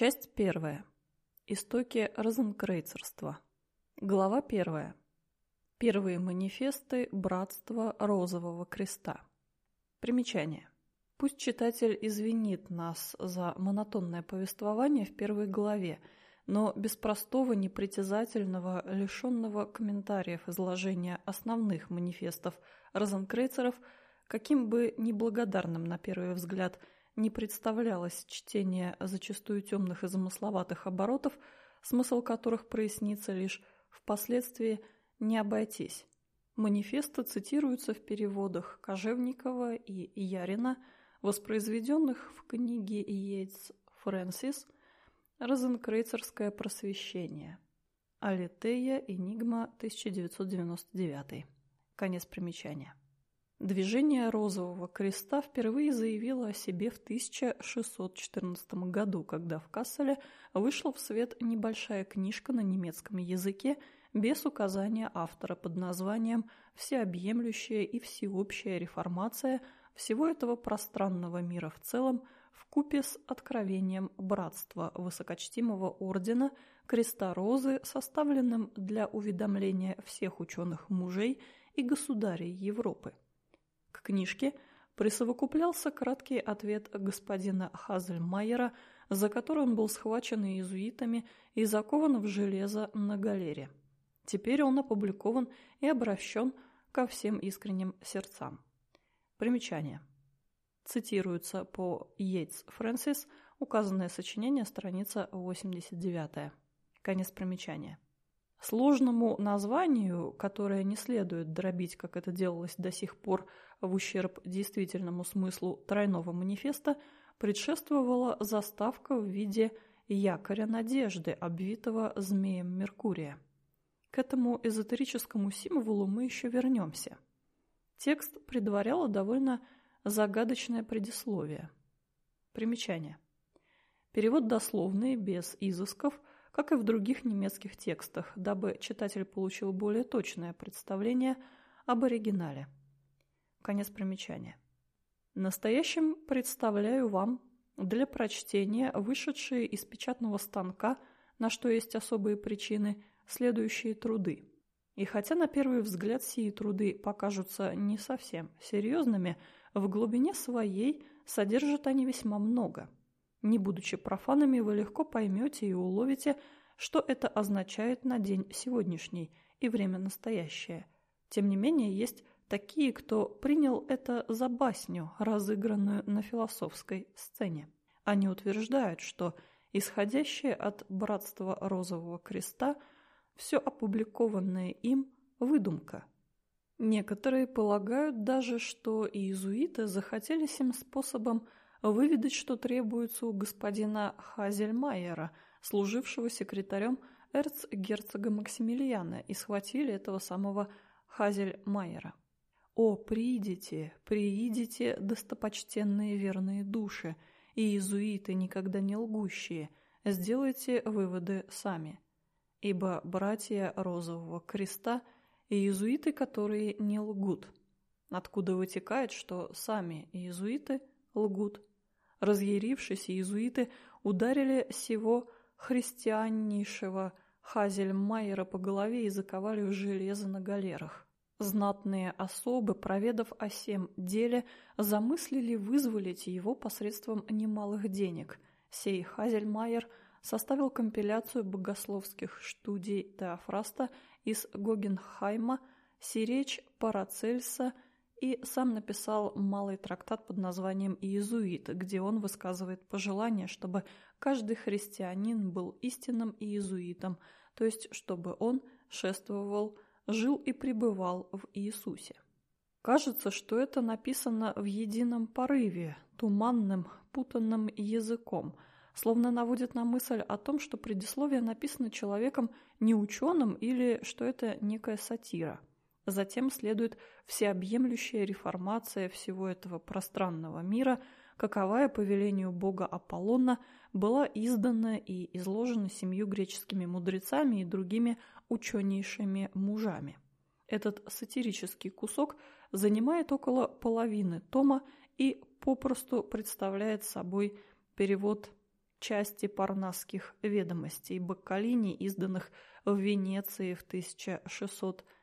Часть первая. Истоки розенкрейцерства. Глава первая. Первые манифесты Братства Розового Креста. Примечание. Пусть читатель извинит нас за монотонное повествование в первой главе, но без простого, непритязательного, лишенного комментариев изложения основных манифестов розенкрейцеров, каким бы неблагодарным на первый взгляд – не представлялось чтение зачастую темных и замысловатых оборотов, смысл которых прояснится лишь впоследствии не обойтись. Манифесты цитируются в переводах Кожевникова и Ярина, воспроизведенных в книге Йейтс Фрэнсис «Розенкрейцерское просвещение». Алитея, Энигма, 1999. Конец примечания. Движение Розового Креста впервые заявило о себе в 1614 году, когда в Касселе вышла в свет небольшая книжка на немецком языке без указания автора под названием «Всеобъемлющая и всеобщая реформация всего этого пространного мира в целом в купе с откровением братства высокочтимого ордена Креста Розы, составленным для уведомления всех ученых мужей и государей Европы». К книжке присовокуплялся краткий ответ господина Хазельмайера, за который он был схвачен иезуитами и закован в железо на галере. Теперь он опубликован и обращен ко всем искренним сердцам. Примечание. Цитируется по Йейтс Фрэнсис, указанное сочинение, страница 89. Конец примечания. Сложному названию, которое не следует дробить, как это делалось до сих пор в ущерб действительному смыслу тройного манифеста, предшествовала заставка в виде якоря надежды, обвитого змеем Меркурия. К этому эзотерическому символу мы еще вернемся. Текст предваряло довольно загадочное предисловие. Примечание. Перевод дословный, без изысков – как и в других немецких текстах, дабы читатель получил более точное представление об оригинале. Конец примечания. Настоящим представляю вам для прочтения вышедшие из печатного станка, на что есть особые причины, следующие труды. И хотя на первый взгляд сии труды покажутся не совсем серьезными, в глубине своей содержат они весьма много – не будучи профанами, вы легко поймете и уловите, что это означает на день сегодняшний и время настоящее. Тем не менее, есть такие, кто принял это за басню, разыгранную на философской сцене. Они утверждают, что исходящее от братства Розового Креста все опубликованное им – выдумка. Некоторые полагают даже, что иезуиты захотели сим способом – выведать, что требуется у господина Хазельмайера, служившего секретарем эрцгерцога Максимилиана, и схватили этого самого Хазельмайера. «О, приидите, приидите, достопочтенные верные души, и иезуиты, никогда не лгущие, сделайте выводы сами. Ибо братья Розового Креста – иезуиты, которые не лгут, откуда вытекает, что сами иезуиты лгут. Разъярившись, иезуиты ударили сего христианнейшего Хазельмайера по голове и заковали в железо на галерах. Знатные особы, проведав о сем деле, замыслили вызволить его посредством немалых денег. Сей Хазельмайер составил компиляцию богословских студий Теофраста из Гогенхайма, Сиречь Парацельса – и сам написал малый трактат под названием «Иезуит», где он высказывает пожелание, чтобы каждый христианин был истинным иезуитом, то есть чтобы он шествовал, жил и пребывал в Иисусе. Кажется, что это написано в едином порыве, туманным, путанным языком, словно наводит на мысль о том, что предисловие написано человеком не ученым или что это некая сатира – Затем следует всеобъемлющая реформация всего этого пространного мира, каковая по велению бога Аполлона была издана и изложена семью греческими мудрецами и другими ученейшими мужами. Этот сатирический кусок занимает около половины тома и попросту представляет собой перевод части парнасских ведомостей Баккалини, изданных в Венеции в 1612 году.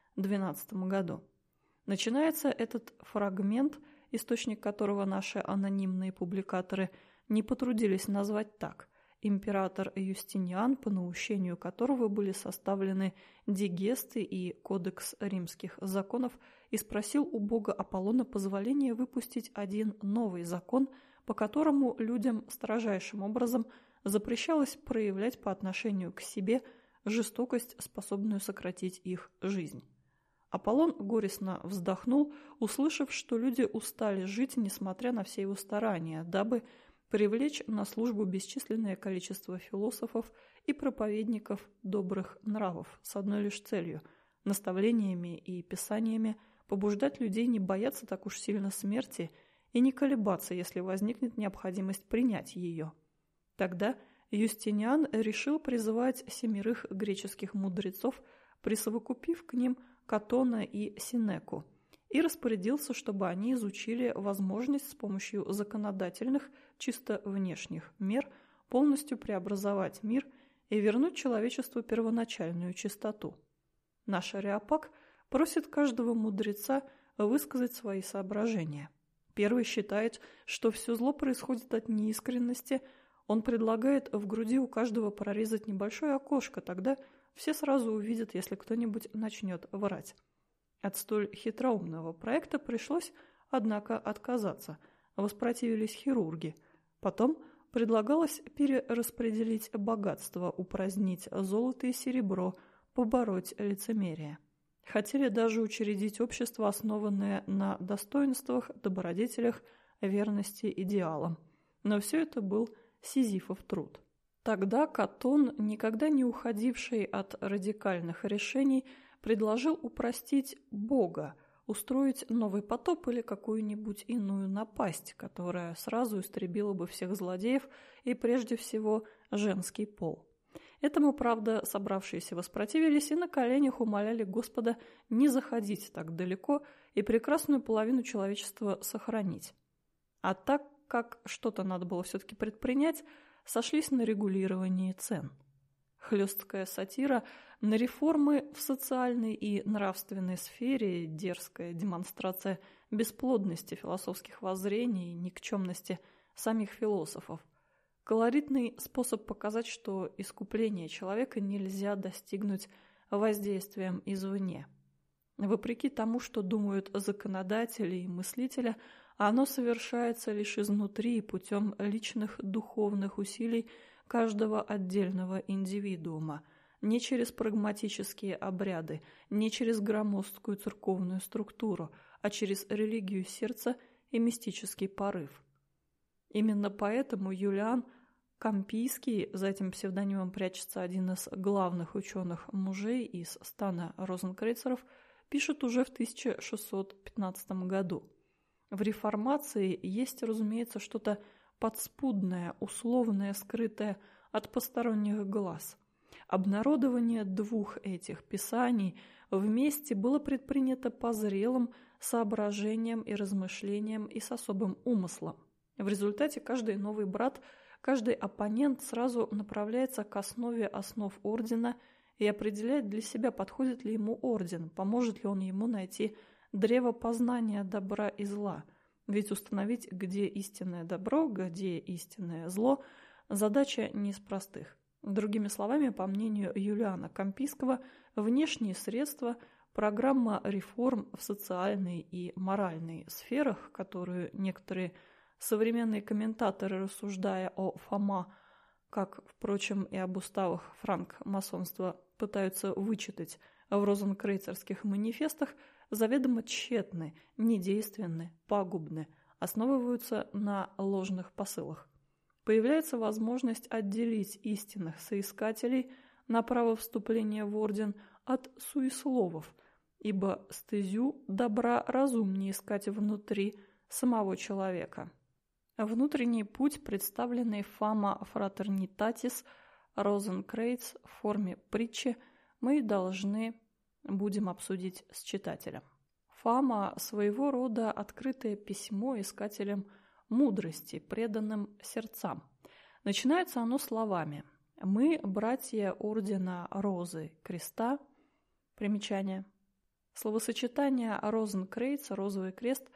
Начинается этот фрагмент, источник которого наши анонимные публикаторы не потрудились назвать так – император Юстиниан, по наущению которого были составлены дигесты и кодекс римских законов, и спросил у бога Аполлона позволения выпустить один новый закон, по которому людям строжайшим образом запрещалось проявлять по отношению к себе жестокость, способную сократить их жизнь. Аполлон горестно вздохнул, услышав, что люди устали жить, несмотря на все его старания, дабы привлечь на службу бесчисленное количество философов и проповедников добрых нравов с одной лишь целью – наставлениями и писаниями побуждать людей не бояться так уж сильно смерти и не колебаться, если возникнет необходимость принять ее. Тогда Юстиниан решил призывать семерых греческих мудрецов, присовокупив к ним Катона и Синеку, и распорядился, чтобы они изучили возможность с помощью законодательных – чисто внешних мер полностью преобразовать мир и вернуть человечеству первоначальную чистоту. Наш Ариапак просит каждого мудреца высказать свои соображения. Первый считает, что все зло происходит от неискренности. Он предлагает в груди у каждого прорезать небольшое окошко, тогда все сразу увидят, если кто-нибудь начнет врать. От столь хитроумного проекта пришлось, однако, отказаться. Воспротивились хирурги. Потом предлагалось перераспределить богатство, упразднить золото и серебро, побороть лицемерие. Хотели даже учредить общество, основанное на достоинствах, добродетелях, верности идеалам. Но все это был сизифов труд. Тогда Катон, никогда не уходивший от радикальных решений, предложил упростить Бога – устроить новый потоп или какую-нибудь иную напасть, которая сразу истребила бы всех злодеев и прежде всего женский пол. Этому, правда, собравшиеся воспротивились и на коленях умоляли Господа не заходить так далеко и прекрасную половину человечества сохранить. А так как что-то надо было все-таки предпринять, сошлись на регулировании цен. Хлесткая сатира – на реформы в социальной и нравственной сфере дерзкая демонстрация бесплодности философских воззрений и никчемности самих философов. Колоритный способ показать, что искупление человека нельзя достигнуть воздействием извне. Вопреки тому, что думают законодатели и мыслители, оно совершается лишь изнутри путем личных духовных усилий каждого отдельного индивидуума – не через прагматические обряды, не через громоздкую церковную структуру, а через религию сердца и мистический порыв. Именно поэтому Юлиан Кампийский, за этим псевдонимом прячется один из главных ученых мужей из стана розенкрейцеров, пишет уже в 1615 году. В реформации есть, разумеется, что-то подспудное, условное, скрытое от посторонних глаз – Обнародование двух этих писаний вместе было предпринято по зрелым соображениям и размышлениям и с особым умыслом. В результате каждый новый брат, каждый оппонент сразу направляется к основе основ ордена и определяет для себя, подходит ли ему орден, поможет ли он ему найти древо познания добра и зла. Ведь установить, где истинное добро, где истинное зло, задача не из простых. Другими словами, по мнению Юлиана Кампийского, внешние средства – программа реформ в социальной и моральной сферах, которую некоторые современные комментаторы, рассуждая о Фома, как, впрочем, и об уставах франк-масонства, пытаются вычитать в розенкрейцерских манифестах, заведомо тщетны, недейственны, пагубны, основываются на ложных посылах появляется возможность отделить истинных соискателей на право вступления в орден от суесловов, ибо стезю добра разумнее искать внутри самого человека. Внутренний путь, представленный Фама Фратернитатис Розенкрейц в форме притчи, мы должны будем обсудить с читателем. Фама – своего рода открытое письмо искателям – мудрости, преданным сердцам. Начинается оно словами «Мы, братья Ордена Розы Креста». Примечание. Словосочетание «Розенкрейц» – «Розовый крест»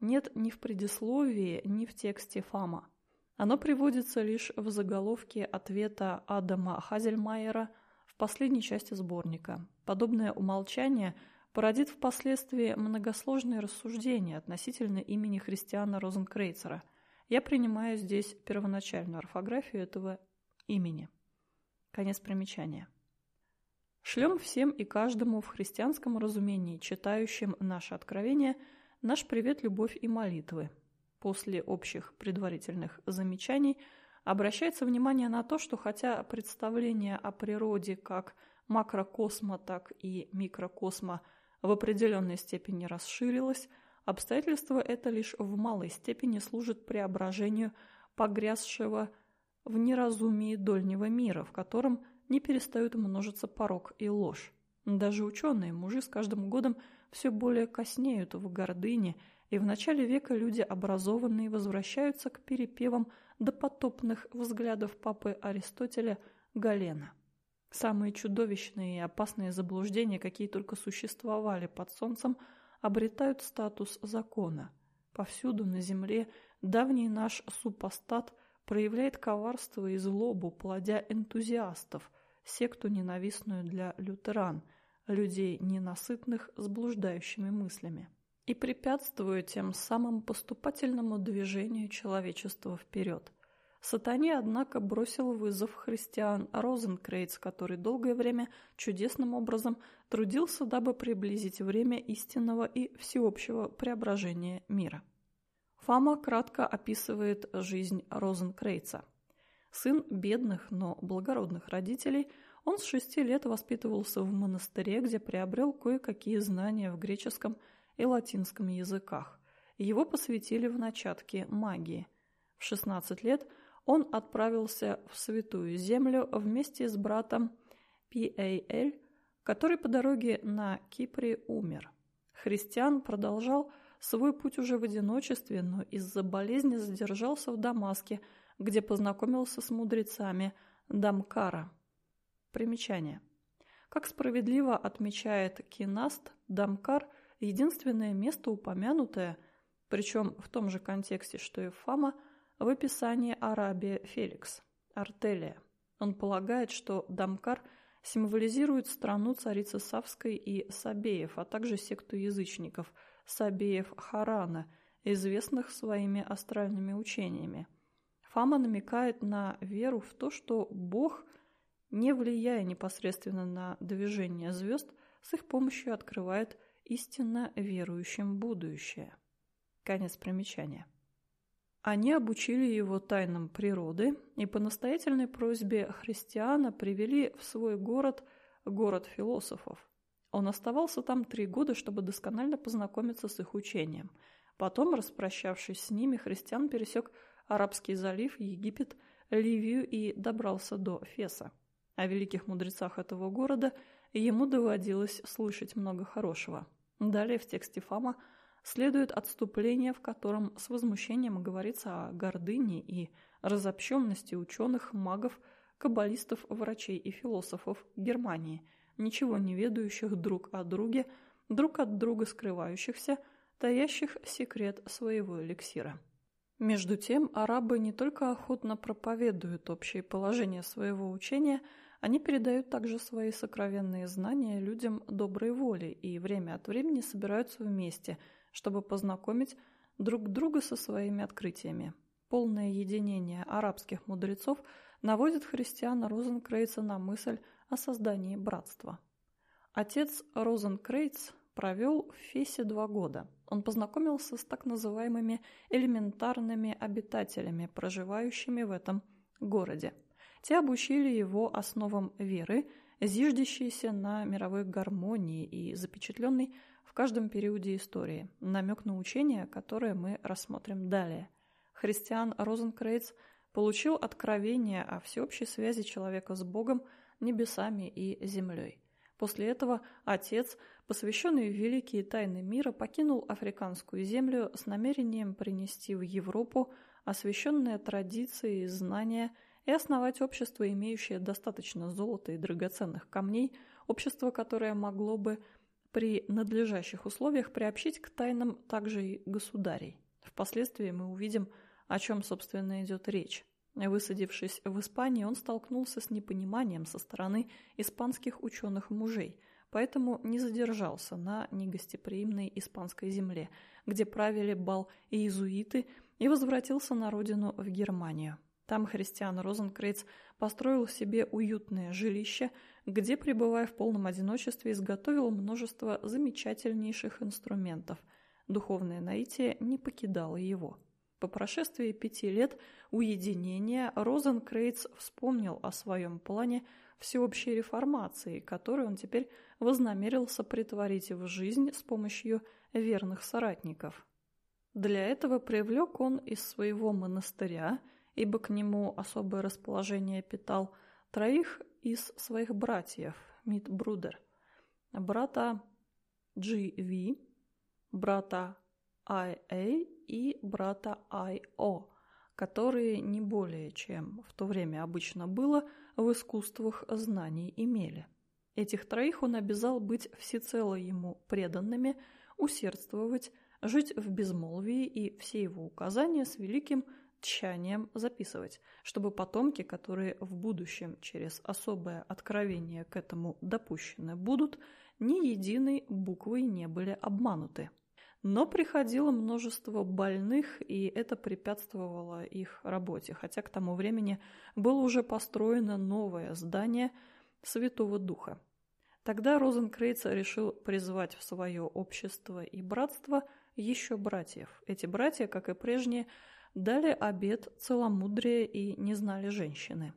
нет ни в предисловии, ни в тексте Фама. Оно приводится лишь в заголовке ответа Адама Хазельмайера в последней части сборника. Подобное умолчание породит впоследствии многосложные рассуждения относительно имени христиана Розенкрейцера. Я принимаю здесь первоначальную орфографию этого имени. Конец примечания. Шлем всем и каждому в христианском разумении, читающим наше откровение, наш привет, любовь и молитвы. После общих предварительных замечаний обращается внимание на то, что хотя представление о природе как макрокосма, так и микрокосма в определенной степени расширилось, обстоятельство это лишь в малой степени служит преображению погрязшего в неразумии дольнего мира, в котором не перестают множиться порок и ложь. Даже ученые, мужи с каждым годом все более коснеют в гордыне, и в начале века люди образованные возвращаются к перепевам допотопных взглядов папы Аристотеля Галена. Самые чудовищные и опасные заблуждения, какие только существовали под солнцем, обретают статус закона. Повсюду на земле давний наш супостат – проявляет коварство и злобу, плодя энтузиастов, секту ненавистную для лютеран, людей ненасытных с блуждающими мыслями, и препятствует тем самым поступательному движению человечества вперед. Сатане, однако, бросил вызов христиан Розенкрейц, который долгое время чудесным образом трудился, дабы приблизить время истинного и всеобщего преображения мира. Фама кратко описывает жизнь Розенкрейца. Сын бедных, но благородных родителей, он с шести лет воспитывался в монастыре, где приобрел кое-какие знания в греческом и латинском языках. Его посвятили в начатке магии. В 16 лет он отправился в Святую Землю вместе с братом Пиэйль, который по дороге на Кипре умер. Христиан продолжал свой путь уже в одиночестве, но из-за болезни задержался в Дамаске, где познакомился с мудрецами Дамкара. Примечание. Как справедливо отмечает Кинаст, Дамкар – единственное место упомянутое, причем в том же контексте, что и Фама, в описании Арабия Феликс, Артелия. Он полагает, что Дамкар символизирует страну царицы Савской и Сабеев, а также секту язычников – Сабеев Харана, известных своими астральными учениями. Фама намекает на веру в то, что Бог, не влияя непосредственно на движение звезд, с их помощью открывает истинно верующим будущее. Конец примечания. Они обучили его тайнам природы и по настоятельной просьбе христиана привели в свой город, город философов. Он оставался там три года, чтобы досконально познакомиться с их учением. Потом, распрощавшись с ними, христиан пересек Арабский залив, Египет, Ливию и добрался до Феса. О великих мудрецах этого города ему доводилось слышать много хорошего. Далее в тексте Фама следует отступление, в котором с возмущением говорится о гордыне и разобщенности ученых, магов, каббалистов, врачей и философов Германии – ничего не ведающих друг о друге, друг от друга скрывающихся, таящих секрет своего эликсира. Между тем, арабы не только охотно проповедуют общее положение своего учения, они передают также свои сокровенные знания людям доброй воли и время от времени собираются вместе, чтобы познакомить друг друга со своими открытиями. Полное единение арабских мудрецов наводит христиана Розенкрейца на мысль о создании братства. Отец Розенкрейц провел в Фесе два года. Он познакомился с так называемыми элементарными обитателями, проживающими в этом городе. Те обучили его основам веры, зиждящейся на мировой гармонии и запечатленной в каждом периоде истории, намек на учение, которое мы рассмотрим далее. Христиан Розенкрейц получил откровение о всеобщей связи человека с Богом – небесами и землей. После этого отец, посвященный великие тайны мира, покинул африканскую землю с намерением принести в Европу освященные традиции и знания и основать общество, имеющее достаточно золота и драгоценных камней, общество, которое могло бы при надлежащих условиях приобщить к тайнам также и государей. Впоследствии мы увидим, о чем, собственно, идет речь. Высадившись в Испании, он столкнулся с непониманием со стороны испанских ученых-мужей, поэтому не задержался на негостеприимной испанской земле, где правили бал иезуиты, и возвратился на родину в Германию. Там христиан Розенкрейц построил себе уютное жилище, где, пребывая в полном одиночестве, изготовил множество замечательнейших инструментов. Духовное наитие не покидало его. По прошествии пяти лет уединения Розенкрейц вспомнил о своем плане всеобщей реформации, который он теперь вознамерился притворить в жизнь с помощью верных соратников. Для этого привлек он из своего монастыря, ибо к нему особое расположение питал, троих из своих братьев, Митбрудер, брата Ви, брата Эй и брата Ай-О, которые не более чем в то время обычно было в искусствах знаний имели. Этих троих он обязал быть всецело ему преданными, усердствовать, жить в безмолвии и все его указания с великим тщанием записывать, чтобы потомки, которые в будущем через особое откровение к этому допущены будут, ни единой буквой не были обмануты. Но приходило множество больных, и это препятствовало их работе, хотя к тому времени было уже построено новое здание Святого Духа. Тогда Розенкрейц решил призвать в свое общество и братство еще братьев. Эти братья, как и прежние, дали обет целомудрия и не знали женщины.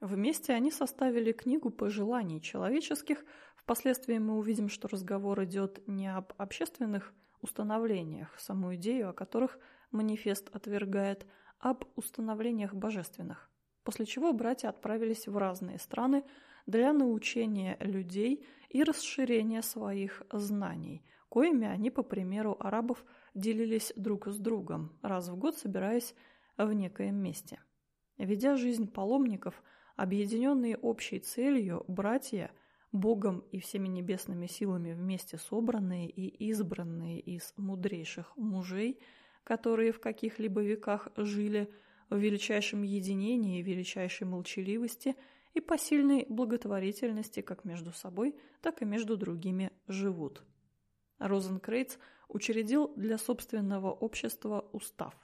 Вместе они составили книгу пожеланий человеческих. Впоследствии мы увидим, что разговор идет не об общественных установлениях, саму идею о которых манифест отвергает, об установлениях божественных. После чего братья отправились в разные страны для научения людей и расширения своих знаний, коими они, по примеру арабов, делились друг с другом, раз в год собираясь в некоем месте. Ведя жизнь паломников, объединенные общей целью, братья – Богом и всеми небесными силами вместе собранные и избранные из мудрейших мужей, которые в каких-либо веках жили в величайшем единении величайшей молчаливости и посильной благотворительности как между собой, так и между другими живут. Розенкрейц учредил для собственного общества устав.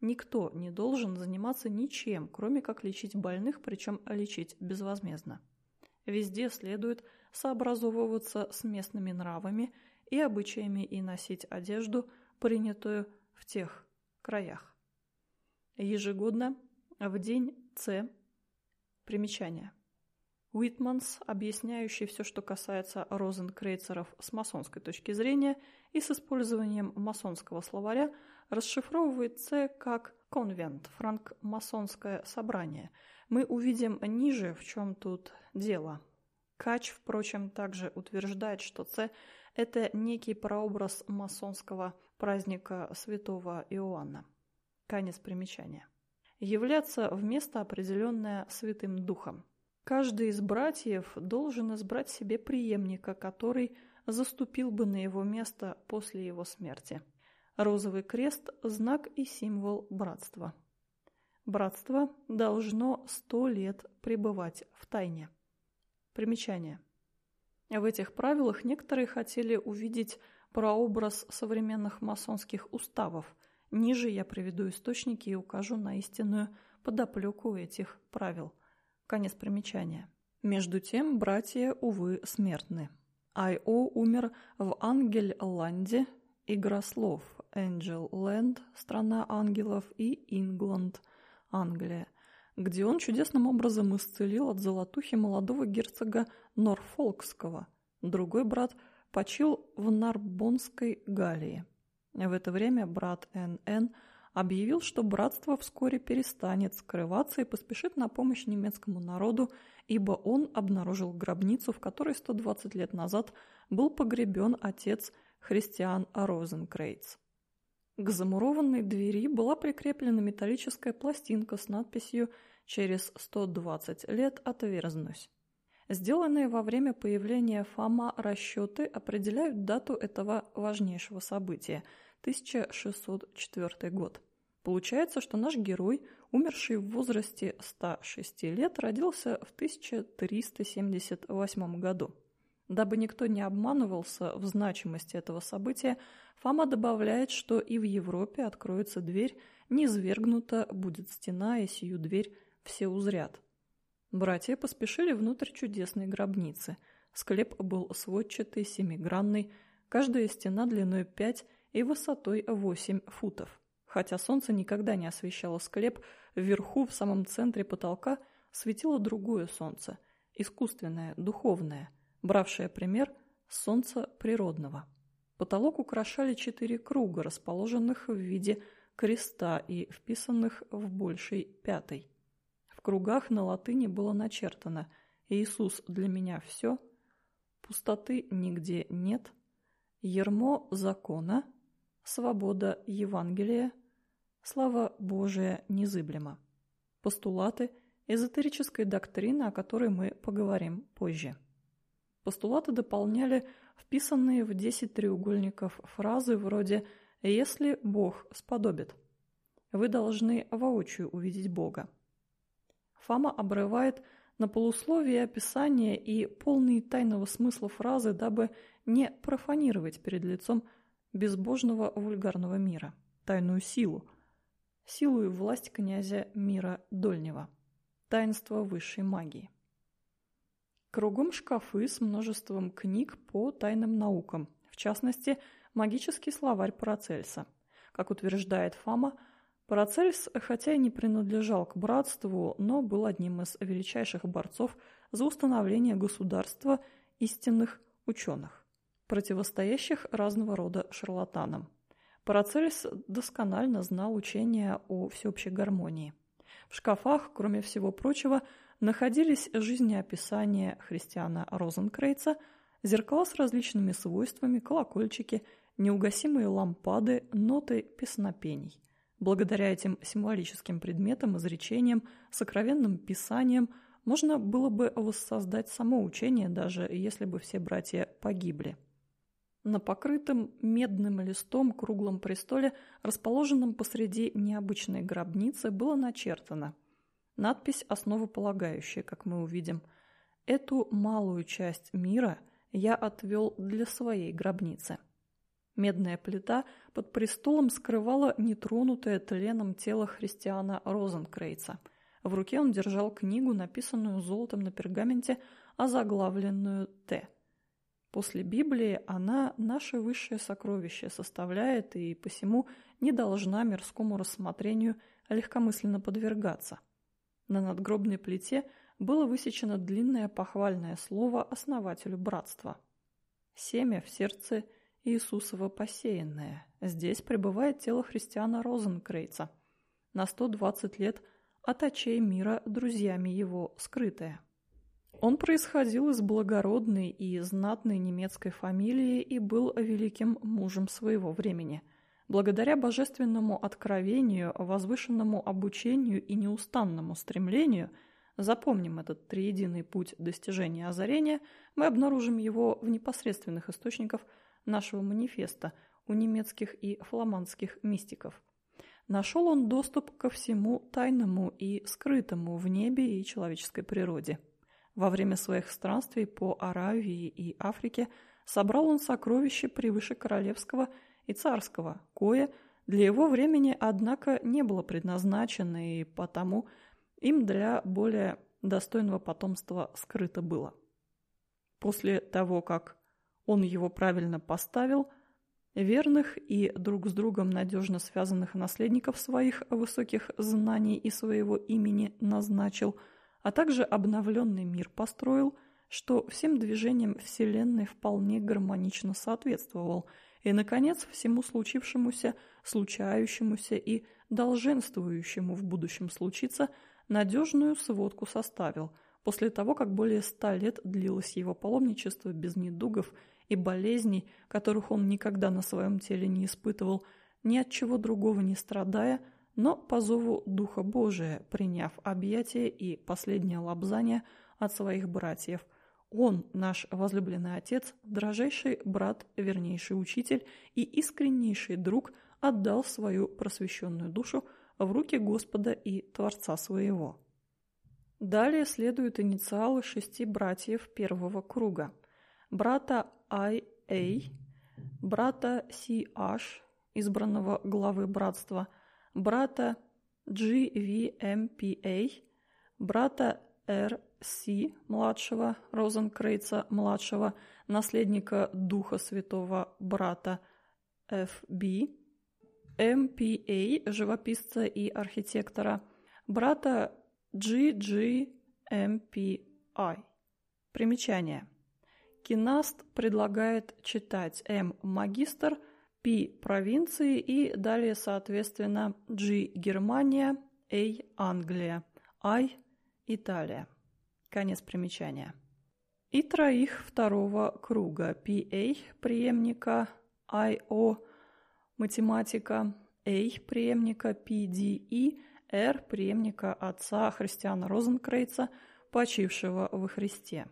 Никто не должен заниматься ничем, кроме как лечить больных, причем лечить безвозмездно. Везде следует сообразовываться с местными нравами и обычаями и носить одежду, принятую в тех краях. Ежегодно в день С примечание. Уитманс, объясняющий все, что касается розенкрейцеров с масонской точки зрения и с использованием масонского словаря, расшифровывает С как конвент, франк-масонское собрание. Мы увидим ниже, в чем тут дело. Кач, впрочем, также утверждает, что Ц – это некий прообраз масонского праздника святого Иоанна. Конец примечания. Являться в место, определенное Святым Духом. Каждый из братьев должен избрать себе преемника, который заступил бы на его место после его смерти. Розовый крест – знак и символ братства. Братство должно сто лет пребывать в тайне. Примечание. В этих правилах некоторые хотели увидеть прообраз современных масонских уставов. Ниже я приведу источники и укажу на истинную подоплеку этих правил. Конец примечания. Между тем, братья, увы, смертны. Айо умер в Ангель-Ланде, игра слов, Angel Land, страна ангелов, и Ингланд, Англия где он чудесным образом исцелил от золотухи молодого герцога Норфолкского. Другой брат почил в Нарбонской Галлии. В это время брат Н.Н. объявил, что братство вскоре перестанет скрываться и поспешит на помощь немецкому народу, ибо он обнаружил гробницу, в которой 120 лет назад был погребен отец христиан Розенкрейц. К замурованной двери была прикреплена металлическая пластинка с надписью через 120 лет отверзнусь. Сделанные во время появления Фома расчеты определяют дату этого важнейшего события – 1604 год. Получается, что наш герой, умерший в возрасте 106 лет, родился в 1378 году. Дабы никто не обманывался в значимости этого события, Фома добавляет, что и в Европе откроется дверь, низвергнута будет стена, и сию дверь все узрят. Братья поспешили внутрь чудесной гробницы. Склеп был сводчатый, семигранный, каждая стена длиной пять и высотой восемь футов. Хотя солнце никогда не освещало склеп, вверху, в самом центре потолка, светило другое солнце, искусственное, духовное, бравшее пример солнца природного. Потолок украшали четыре круга, расположенных в виде креста и вписанных в больший пятый. В кругах на латыни было начертано «Иисус для меня все», «Пустоты нигде нет», «Ермо закона», «Свобода Евангелия», Слава Божия незыблема. Постулаты эзотерической доктрины, о которой мы поговорим позже. Постулаты дополняли вписанные в 10 треугольников фразы вроде «если Бог сподобит». Вы должны воочию увидеть Бога. Фама обрывает на полусловие описания и полные тайного смысла фразы, дабы не профанировать перед лицом безбожного вульгарного мира, тайную силу, силу и власть князя мира Дольнего, таинство высшей магии. Кругом шкафы с множеством книг по тайным наукам, в частности, магический словарь Парацельса. Как утверждает Фама, Парацельс, хотя и не принадлежал к братству, но был одним из величайших борцов за установление государства истинных ученых, противостоящих разного рода шарлатанам. Парацельс досконально знал учение о всеобщей гармонии. В шкафах, кроме всего прочего, находились жизнеописания христиана Розенкрейца, зеркала с различными свойствами, колокольчики, неугасимые лампады, ноты песнопений. Благодаря этим символическим предметам, изречениям, сокровенным писаниям можно было бы воссоздать само учение, даже если бы все братья погибли. На покрытом медным листом круглом престоле, расположенном посреди необычной гробницы, было начертано надпись основополагающая, как мы увидим. Эту малую часть мира я отвел для своей гробницы. Медная плита под престолом скрывала нетронутое тленом тело христиана Розенкрейца. В руке он держал книгу, написанную золотом на пергаменте, озаглавленную «Т». После Библии она наше высшее сокровище составляет и посему не должна мирскому рассмотрению легкомысленно подвергаться. На надгробной плите было высечено длинное похвальное слово основателю братства. «Семя в сердце Иисусова посеянное. Здесь пребывает тело христиана Розенкрейца. На 120 лет от очей мира друзьями его скрытое». Он происходил из благородной и знатной немецкой фамилии и был великим мужем своего времени. Благодаря божественному откровению, возвышенному обучению и неустанному стремлению, запомним этот триединый путь достижения озарения, мы обнаружим его в непосредственных источниках нашего манифеста у немецких и фламандских мистиков. Нашел он доступ ко всему тайному и скрытому в небе и человеческой природе – во время своих странствий по Аравии и Африке собрал он сокровища превыше королевского и царского, кое для его времени, однако, не было предназначено, и потому им для более достойного потомства скрыто было. После того, как он его правильно поставил, верных и друг с другом надежно связанных наследников своих высоких знаний и своего имени назначил – а также обновленный мир построил, что всем движениям Вселенной вполне гармонично соответствовал, и, наконец, всему случившемуся, случающемуся и долженствующему в будущем случиться надежную сводку составил, после того, как более ста лет длилось его паломничество без недугов и болезней, которых он никогда на своем теле не испытывал, ни от чего другого не страдая, но по зову Духа Божия, приняв объятие и последнее лобзание от своих братьев. Он, наш возлюбленный Отец, дрожайший брат, вернейший учитель и искреннейший друг, отдал свою просвещенную душу в руки Господа и Творца своего. Далее следуют инициалы шести братьев первого круга. Брата I.A., брата C.H., избранного главы братства, брата GVMPA, брата R.C. младшего, Розенкрейца младшего, наследника Духа Святого брата F.B., MPA, живописца и архитектора, брата GGMPI. Примечание. Кинаст предлагает читать М – магистр, П – провинции и далее, соответственно, G – Германия, A – Англия, I – Италия. Конец примечания. И троих второго круга PA – преемника IO – математика, A – преемника PDE, R – преемника отца Христиана Розенкрейца, почившего во Христе.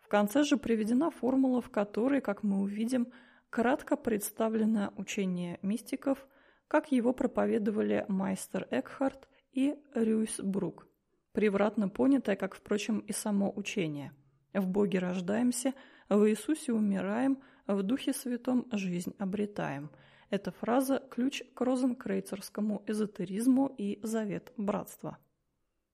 В конце же приведена формула, в которой, как мы увидим, кратко представлено учение мистиков, как его проповедовали майстер Экхарт и Рюйсбрук, превратно понятое, как, впрочем, и само учение. В Боге рождаемся, в Иисусе умираем, в Духе Святом жизнь обретаем. Эта фраза – ключ к розенкрейцерскому эзотеризму и завет братства.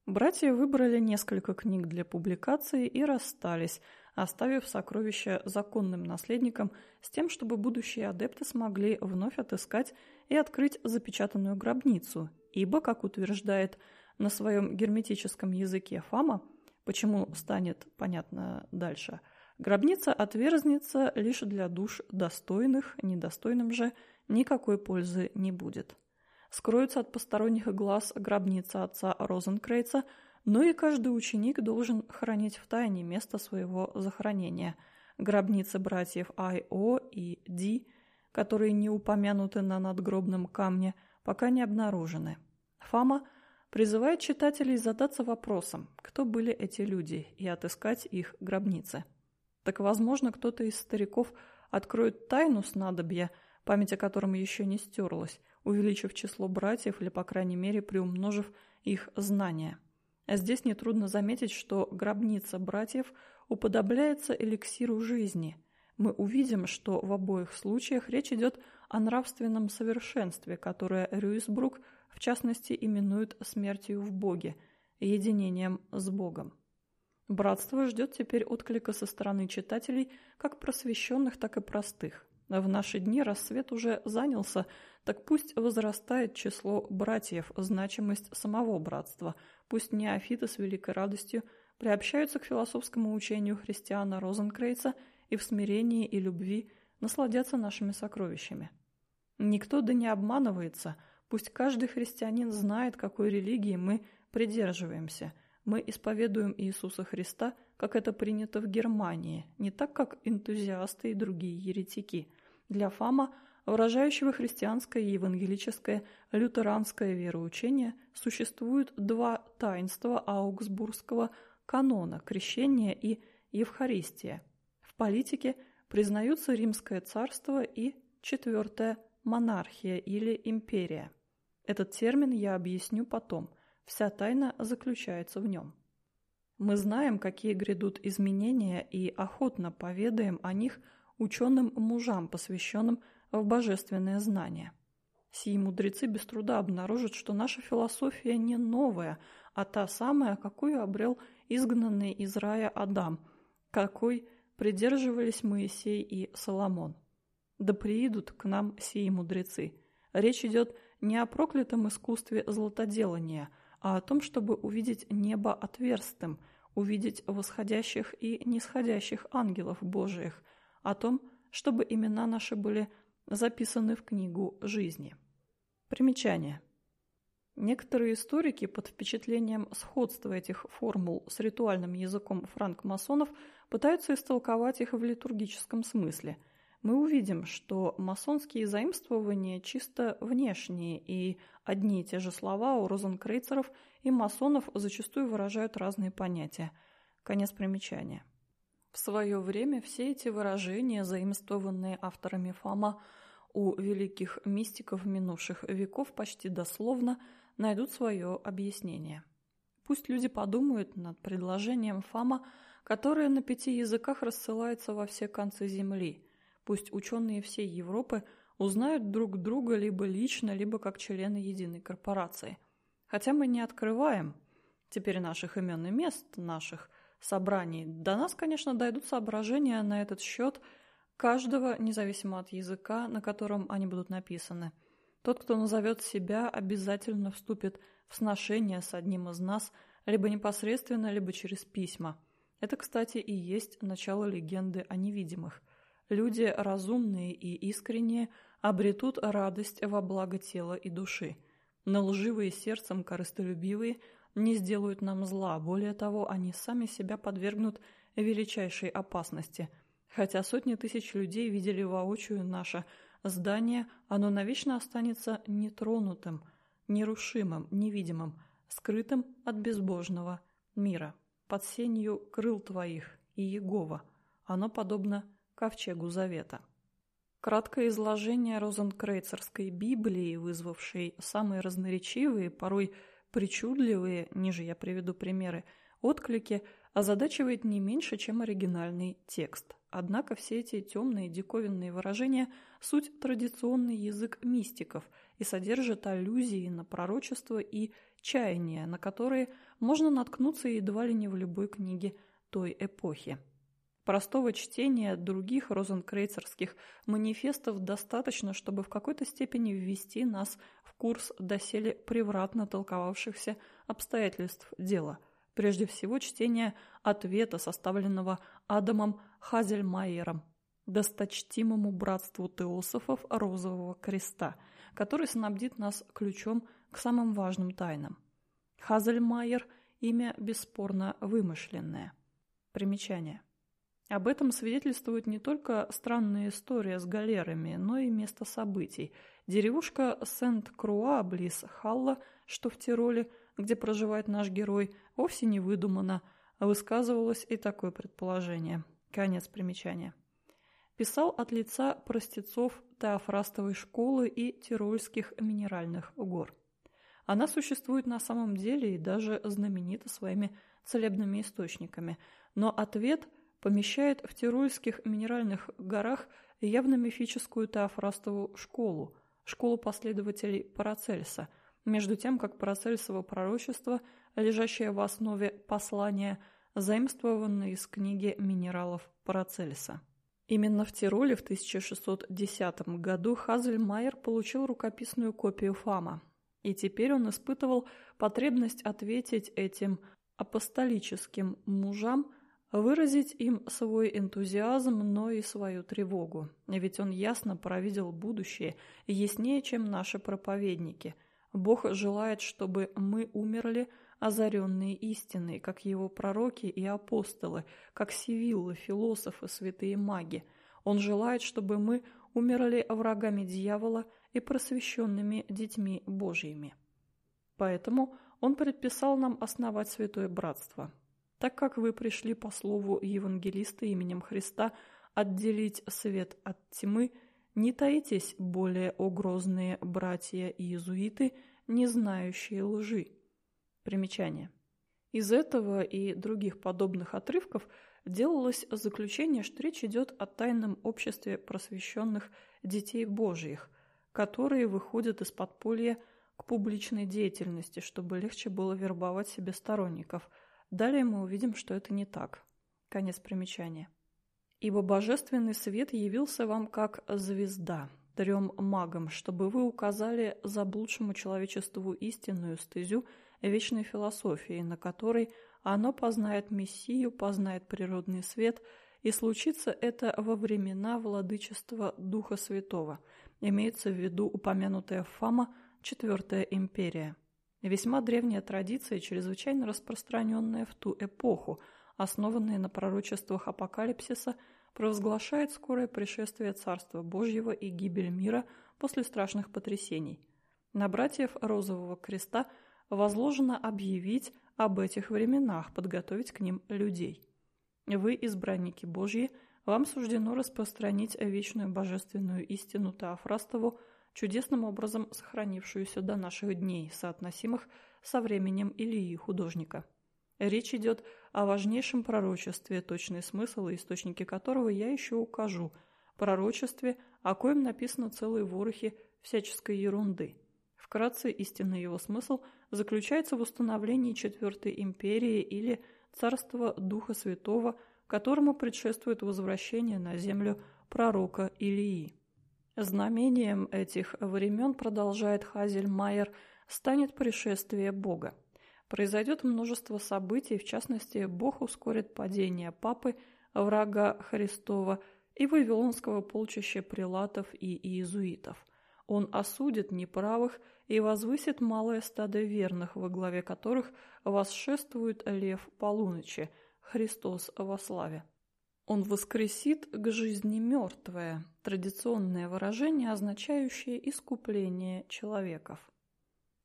Братья выбрали несколько книг для публикации и расстались – оставив сокровища законным наследникам с тем, чтобы будущие адепты смогли вновь отыскать и открыть запечатанную гробницу, ибо, как утверждает на своем герметическом языке Фама, почему станет понятно дальше, гробница отверзнется лишь для душ достойных, недостойным же никакой пользы не будет. Скроется от посторонних глаз гробница отца Розенкрейца – но и каждый ученик должен хранить в тайне место своего захоронения. Гробницы братьев I.O. и Ди, которые не упомянуты на надгробном камне, пока не обнаружены. Фама призывает читателей задаться вопросом, кто были эти люди, и отыскать их гробницы. Так, возможно, кто-то из стариков откроет тайну снадобья, память о котором еще не стерлась, увеличив число братьев или, по крайней мере, приумножив их знания. А здесь нетрудно заметить, что гробница братьев уподобляется эликсиру жизни. Мы увидим, что в обоих случаях речь идет о нравственном совершенстве, которое Рюисбрук в частности именует смертью в Боге, единением с Богом. Братство ждет теперь отклика со стороны читателей, как просвещенных, так и простых. В наши дни рассвет уже занялся, так пусть возрастает число братьев, значимость самого братства – пусть неофиты с великой радостью приобщаются к философскому учению христиана Розенкрейца и в смирении и любви насладятся нашими сокровищами. Никто да не обманывается, пусть каждый христианин знает, какой религии мы придерживаемся. Мы исповедуем Иисуса Христа, как это принято в Германии, не так, как энтузиасты и другие еретики. Для Фама – выражающего христианское и евангелическое лютеранское вероучение, существуют два таинства аугсбургского канона – крещение и Евхаристия. В политике признаются римское царство и четвертое – монархия или империя. Этот термин я объясню потом, вся тайна заключается в нем. Мы знаем, какие грядут изменения, и охотно поведаем о них ученым мужам, посвященным в божественное знание. Сии мудрецы без труда обнаружат, что наша философия не новая, а та самая, какую обрел изгнанный из рая Адам, какой придерживались Моисей и Соломон. Да приидут к нам сии мудрецы. Речь идет не о проклятом искусстве златоделания, а о том, чтобы увидеть небо отверстым, увидеть восходящих и нисходящих ангелов Божиих, о том, чтобы имена наши были записаны в книгу жизни. Примечание. Некоторые историки под впечатлением сходства этих формул с ритуальным языком франкмасонов пытаются истолковать их в литургическом смысле. мы увидим, что масонские заимствования чисто внешние, и одни и те же слова у розенкрейцеров и масонов зачастую выражают разные понятия. Конец примечания. В свое время все эти выражения, заимствованные авторами Фома у великих мистиков минувших веков почти дословно, найдут свое объяснение. Пусть люди подумают над предложением Фома, которое на пяти языках рассылается во все концы Земли – Пусть ученые всей Европы узнают друг друга либо лично, либо как члены единой корпорации. Хотя мы не открываем теперь наших имен и мест, наших собраний. До нас, конечно, дойдут соображения на этот счет каждого, независимо от языка, на котором они будут написаны. Тот, кто назовет себя, обязательно вступит в сношение с одним из нас, либо непосредственно, либо через письма. Это, кстати, и есть начало легенды о невидимых – люди разумные и искренние обретут радость во благо тела и души. Но лживые сердцем корыстолюбивые не сделают нам зла, более того, они сами себя подвергнут величайшей опасности. Хотя сотни тысяч людей видели воочию наше здание, оно навечно останется нетронутым, нерушимым, невидимым, скрытым от безбожного мира, под сенью крыл твоих и Егова. Оно подобно Ковчегу Завета. Краткое изложение розенкрейцерской Библии, вызвавшей самые разноречивые, порой причудливые, ниже я приведу примеры, отклики, озадачивает не меньше, чем оригинальный текст. Однако все эти темные диковинные выражения – суть традиционный язык мистиков и содержат аллюзии на пророчество и чаяния, на которые можно наткнуться едва ли не в любой книге той эпохи. Простого чтения других розенкрейцерских манифестов достаточно, чтобы в какой-то степени ввести нас в курс доселе превратно толковавшихся обстоятельств дела. Прежде всего, чтение ответа, составленного Адамом Хазельмайером, досточтимому братству теософов Розового Креста, который снабдит нас ключом к самым важным тайнам. Хазельмайер – имя бесспорно вымышленное. Примечание – об этом свидетельствует не только странная история с галерами, но и место событий. Деревушка Сент-Круа близ Халла, что в Тироле, где проживает наш герой, вовсе не выдумана, а высказывалось и такое предположение. Конец примечания. Писал от лица простецов Теофрастовой школы и Тирольских минеральных гор. Она существует на самом деле и даже знаменита своими целебными источниками, но ответ – помещает в Тирольских минеральных горах явно мифическую теофрастову школу, школу последователей Парацельса, между тем как Парацельсово пророчество, лежащее в основе послания, заимствовано из книги минералов Парацельса. Именно в Тироле в 1610 году Хазельмайер получил рукописную копию Фама, и теперь он испытывал потребность ответить этим апостолическим мужам – выразить им свой энтузиазм, но и свою тревогу. Ведь он ясно провидел будущее, яснее, чем наши проповедники. Бог желает, чтобы мы умерли, озаренные истиной, как его пророки и апостолы, как сивиллы, философы, святые маги. Он желает, чтобы мы умерли врагами дьявола и просвещенными детьми Божьими. Поэтому он предписал нам основать Святое Братство – так как вы пришли по слову Евангелиста именем Христа отделить свет от тьмы, не таитесь более, о грозные братья и иезуиты, не знающие лжи. Примечание. Из этого и других подобных отрывков делалось заключение, что речь идет о тайном обществе просвещенных детей Божьих, которые выходят из подполья к публичной деятельности, чтобы легче было вербовать себе сторонников – Далее мы увидим, что это не так. Конец примечания. «Ибо божественный свет явился вам как звезда, трем магам, чтобы вы указали заблудшему человечеству истинную стезю вечной философии, на которой оно познает Мессию, познает природный свет, и случится это во времена владычества Духа Святого. Имеется в виду упомянутая Фама, Четвертая империя. Весьма древняя традиция, чрезвычайно распространенная в ту эпоху, основанная на пророчествах апокалипсиса, провозглашает скорое пришествие Царства Божьего и гибель мира после страшных потрясений. На братьев Розового Креста возложено объявить об этих временах, подготовить к ним людей. Вы, избранники Божьи, вам суждено распространить вечную божественную истину Теофрастову, чудесным образом сохранившуюся до наших дней, соотносимых со временем Илии художника. Речь идет о важнейшем пророчестве, точный смысл и источники которого я еще укажу, пророчестве, о коем написано целые ворохи всяческой ерунды. Вкратце, истинный его смысл заключается в установлении Четвертой империи или Царства Духа Святого, которому предшествует возвращение на землю пророка Илии. Знамением этих времен, продолжает Хазельмайер, станет пришествие Бога. Произойдет множество событий, в частности, Бог ускорит падение Папы, врага Христова, и вавилонского полчища прилатов и иезуитов. Он осудит неправых и возвысит малое стадо верных, во главе которых восшествует лев полуночи, Христос во славе. Он воскресит к жизни мертвое, традиционное выражение, означающее искупление человеков.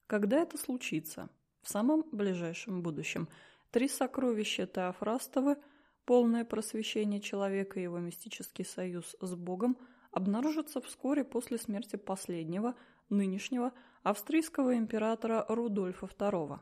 Когда это случится? В самом ближайшем будущем. Три сокровища Теофрастовы, полное просвещение человека и его мистический союз с Богом, обнаружатся вскоре после смерти последнего, нынешнего, австрийского императора Рудольфа II.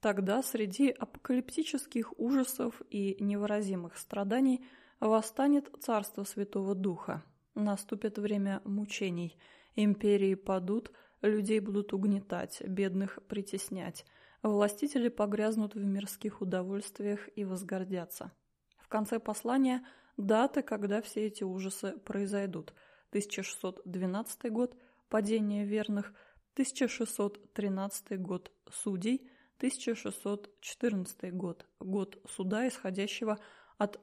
Тогда среди апокалиптических ужасов и невыразимых страданий – Восстанет царство Святого Духа. Наступит время мучений. Империи падут, людей будут угнетать, бедных притеснять. Властители погрязнут в мирских удовольствиях и возгордятся. В конце послания даты, когда все эти ужасы произойдут. 1612 год – падение верных, 1613 год – судей, 1614 год – год суда, исходящего от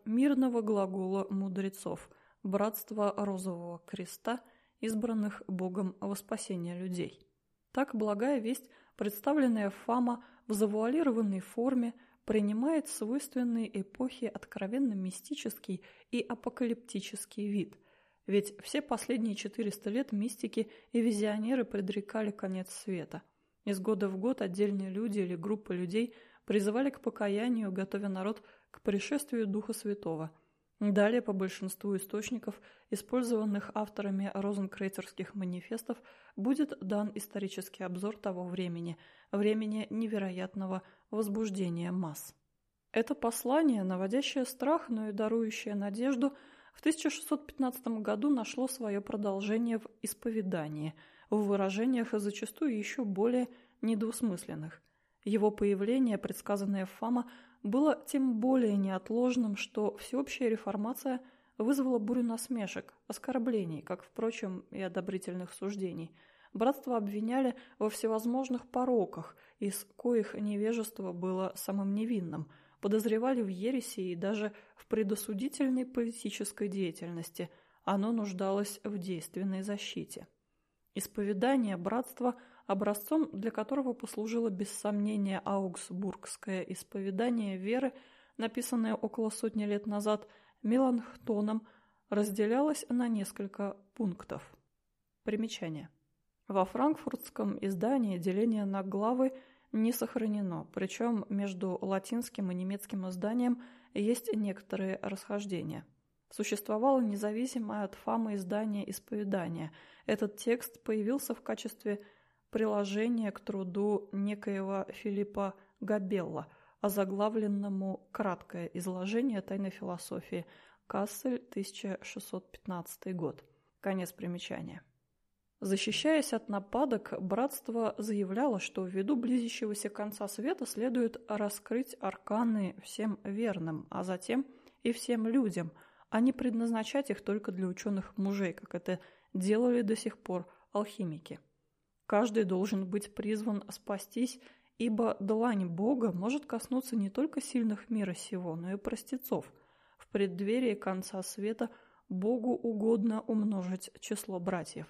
мирного глагола мудрецов, братства Розового Креста, избранных Богом во спасение людей. Так благая весть, представленная Фама в завуалированной форме, принимает свойственный эпохе откровенно мистический и апокалиптический вид. Ведь все последние 400 лет мистики и визионеры предрекали конец света. Из года в год отдельные люди или группы людей призывали к покаянию, готовя народ к пришествию Духа Святого. Далее по большинству источников, использованных авторами розенкрейцерских манифестов, будет дан исторический обзор того времени, времени невероятного возбуждения масс. Это послание, наводящее страх, но и дарующее надежду, в 1615 году нашло свое продолжение в исповедании, в выражениях зачастую еще более недвусмысленных. Его появление, предсказанное Фама, было тем более неотложным, что всеобщая реформация вызвала бурю насмешек, оскорблений, как, впрочем, и одобрительных суждений. Братство обвиняли во всевозможных пороках, из коих невежество было самым невинным, подозревали в ереси и даже в предосудительной политической деятельности. Оно нуждалось в действенной защите. Исповедание братства – образцом для которого послужило без сомнения аугсбургское исповедание веры, написанное около сотни лет назад Меланхтоном, разделялось на несколько пунктов. Примечание. Во франкфуртском издании деление на главы не сохранено, причем между латинским и немецким изданием есть некоторые расхождения. Существовало независимое от фамы издание исповедания. Этот текст появился в качестве приложение к труду некоего Филиппа Габелла, озаглавленному «Краткое изложение тайной философии», Кассель, 1615 год. Конец примечания. Защищаясь от нападок, братство заявляло, что ввиду близящегося конца света следует раскрыть арканы всем верным, а затем и всем людям, а не предназначать их только для ученых мужей, как это делали до сих пор алхимики. Каждый должен быть призван спастись, ибо длань Бога может коснуться не только сильных мира сего, но и простецов. В преддверии конца света Богу угодно умножить число братьев.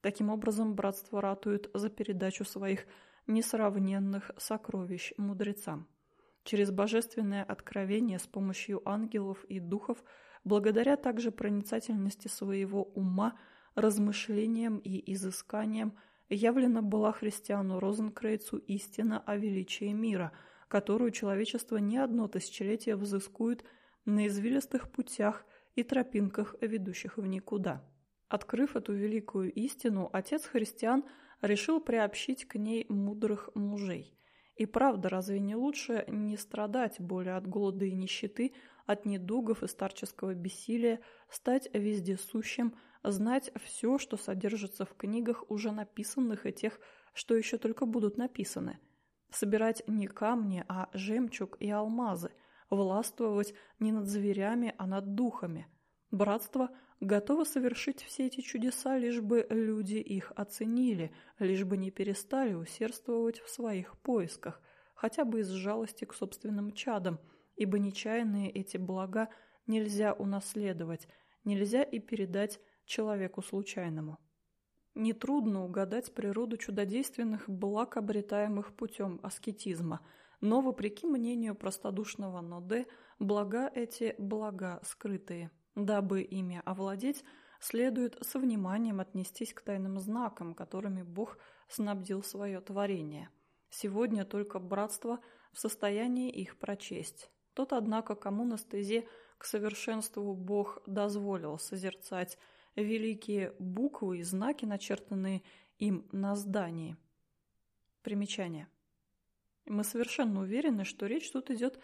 Таким образом, братство ратует за передачу своих несравненных сокровищ мудрецам. через божественное откровение с помощью ангелов и духов, благодаря также проницательности своего ума, размышлениям и изысканиям, явлена была христиану Розенкрейцу истина о величии мира, которую человечество не одно тысячелетие взыскует на извилистых путях и тропинках, ведущих в никуда. Открыв эту великую истину, отец христиан решил приобщить к ней мудрых мужей. И правда, разве не лучше не страдать более от голода и нищеты, от недугов и старческого бессилия, стать вездесущим, знать все, что содержится в книгах, уже написанных и тех, что еще только будут написаны, собирать не камни, а жемчуг и алмазы, властвовать не над зверями, а над духами. Братство готово совершить все эти чудеса, лишь бы люди их оценили, лишь бы не перестали усердствовать в своих поисках, хотя бы из жалости к собственным чадам, ибо нечаянные эти блага нельзя унаследовать, нельзя и передать человеку случайному. Нетрудно угадать природу чудодейственных благ, обретаемых путем аскетизма, но, вопреки мнению простодушного Ноде, блага эти – блага скрытые – Дабы ими овладеть, следует со вниманием отнестись к тайным знакам, которыми Бог снабдил свое творение. Сегодня только братство в состоянии их прочесть. Тот, однако, кому на стезе к совершенству Бог дозволил созерцать великие буквы и знаки, начертанные им на здании. Примечание. Мы совершенно уверены, что речь тут идет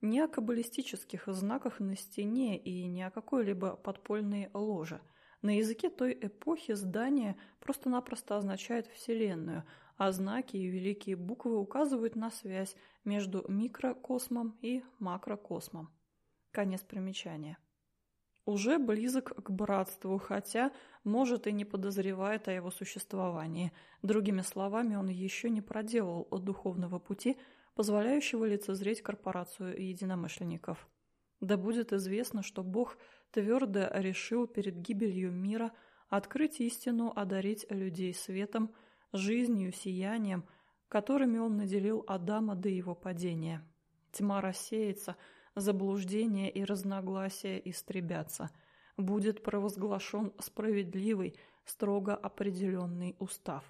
не о каббалистических знаках на стене и не о какой-либо подпольной ложе. На языке той эпохи здание просто-напросто означает «вселенную», а знаки и великие буквы указывают на связь между микрокосмом и макрокосмом. Конец примечания. Уже близок к братству, хотя, может, и не подозревает о его существовании. Другими словами, он еще не проделал духовного пути – позволяющего лицезреть корпорацию единомышленников. Да будет известно, что Бог твердо решил перед гибелью мира открыть истину, одарить людей светом, жизнью, сиянием, которыми он наделил Адама до его падения. Тьма рассеется, заблуждение и разногласия истребятся. Будет провозглашен справедливый, строго определенный устав.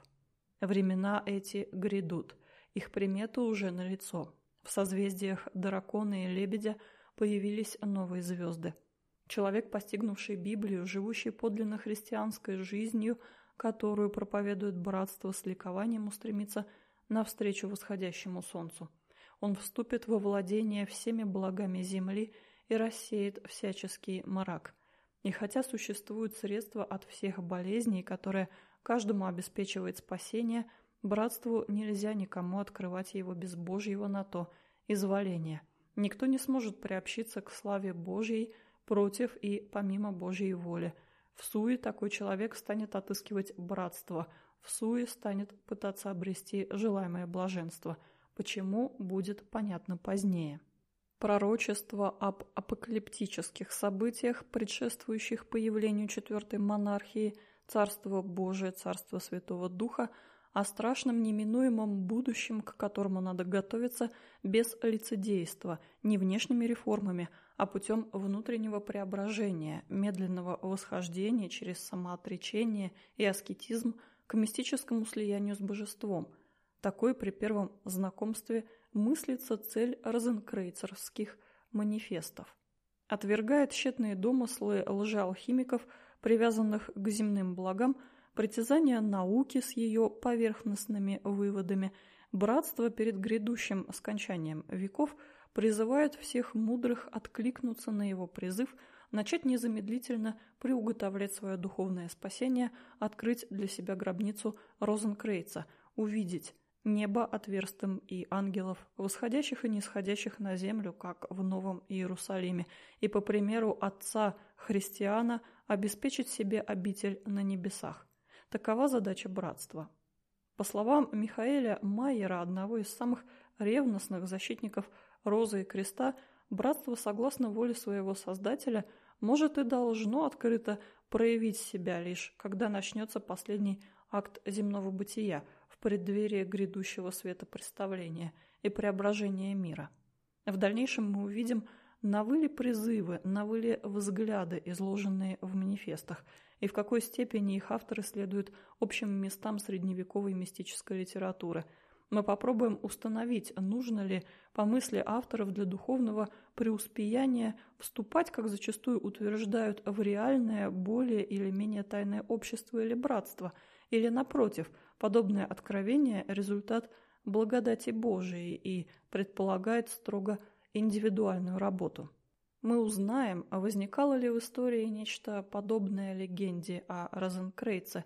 Времена эти грядут – их приметы уже налицо. В созвездиях дракона и лебедя появились новые звезды. Человек, постигнувший Библию, живущий подлинно христианской жизнью, которую проповедует братство с ликованием, устремится навстречу восходящему солнцу. Он вступит во владение всеми благами земли и рассеет всяческий мрак. И хотя существуют средства от всех болезней, которые каждому обеспечивает спасение – Братству нельзя никому открывать его без Божьего на то изволения. Никто не сможет приобщиться к славе Божьей против и помимо Божьей воли. В суе такой человек станет отыскивать братство, в суе станет пытаться обрести желаемое блаженство. Почему, будет понятно позднее. Пророчество об апокалиптических событиях, предшествующих появлению четвертой монархии, Царство Божие, Царство Святого Духа – о страшном неминуемом будущем, к которому надо готовиться без лицедейства, не внешними реформами, а путем внутреннего преображения, медленного восхождения через самоотречение и аскетизм к мистическому слиянию с божеством. Такой при первом знакомстве мыслится цель розенкрейцеровских манифестов. Отвергая тщетные домыслы лжеалхимиков, привязанных к земным благам – притязания науки с ее поверхностными выводами, братство перед грядущим скончанием веков призывает всех мудрых откликнуться на его призыв, начать незамедлительно приуготовлять свое духовное спасение, открыть для себя гробницу Розенкрейца, увидеть небо отверстым и ангелов, восходящих и нисходящих на землю, как в Новом Иерусалиме, и, по примеру отца христиана, обеспечить себе обитель на небесах. Такова задача братства. По словам Михаэля Майера, одного из самых ревностных защитников Розы и Креста, братство, согласно воле своего создателя, может и должно открыто проявить себя лишь, когда начнется последний акт земного бытия в преддверии грядущего света представления и преображения мира. В дальнейшем мы увидим, навы ли призывы, навы ли взгляды, изложенные в манифестах, и в какой степени их авторы следуют общим местам средневековой мистической литературы. Мы попробуем установить, нужно ли, по мысли авторов для духовного преуспеяния, вступать, как зачастую утверждают, в реальное, более или менее тайное общество или братство, или, напротив, подобное откровение – результат благодати Божией и предполагает строго индивидуальную работу. Мы узнаем, возникало ли в истории нечто подобное легенде о Розенкрейце,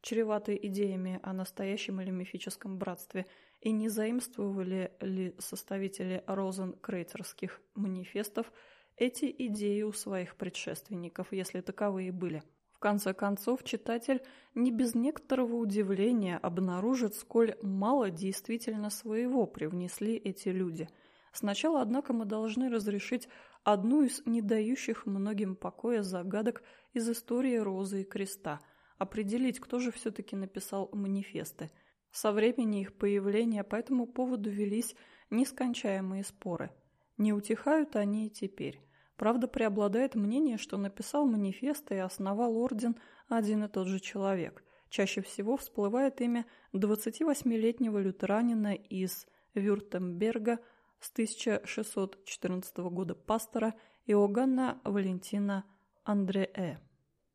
чреватой идеями о настоящем или мифическом братстве, и не заимствовали ли составители розенкрейцерских манифестов эти идеи у своих предшественников, если таковые были. В конце концов, читатель не без некоторого удивления обнаружит, сколь мало действительно своего привнесли эти люди. Сначала, однако, мы должны разрешить одну из не дающих многим покоя загадок из истории Розы и Креста, определить, кто же все-таки написал манифесты. Со времени их появления по этому поводу велись нескончаемые споры. Не утихают они и теперь. Правда, преобладает мнение, что написал манифест и основал орден один и тот же человек. Чаще всего всплывает имя 28-летнего лютеранина из Вюртемберга с 1614 года пастора Иоганна Валентина Андреэ.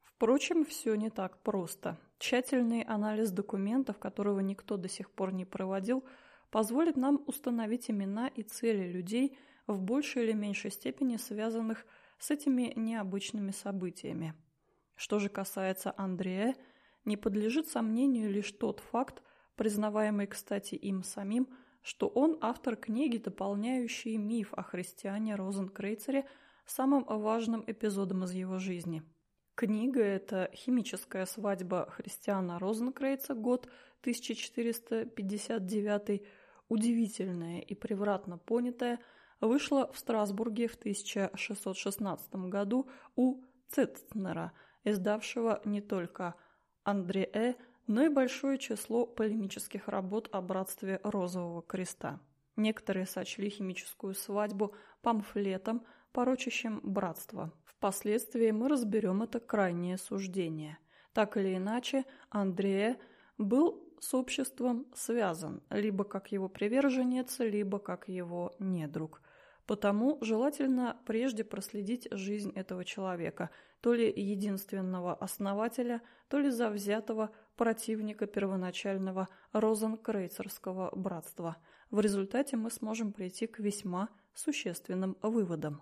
Впрочем, все не так просто. Тщательный анализ документов, которого никто до сих пор не проводил, позволит нам установить имена и цели людей – в большей или меньшей степени связанных с этими необычными событиями. Что же касается Андрея, не подлежит сомнению лишь тот факт, признаваемый, кстати, им самим, что он автор книги, дополняющей миф о христиане Розенкрейцере самым важным эпизодом из его жизни. Книга – это «Химическая свадьба христиана Розенкрейца», год 1459, удивительная и превратно понятая – вышла в Страсбурге в 1616 году у Цитцнера, издавшего не только Андреэ, но и большое число полемических работ о братстве Розового Креста. Некоторые сочли химическую свадьбу памфлетом, порочащим братство. Впоследствии мы разберем это крайнее суждение. Так или иначе, Андрея был с обществом связан, либо как его приверженец, либо как его недруг. Потому желательно прежде проследить жизнь этого человека, то ли единственного основателя, то ли завзятого противника первоначального розенкрейцерского братства. В результате мы сможем прийти к весьма существенным выводам.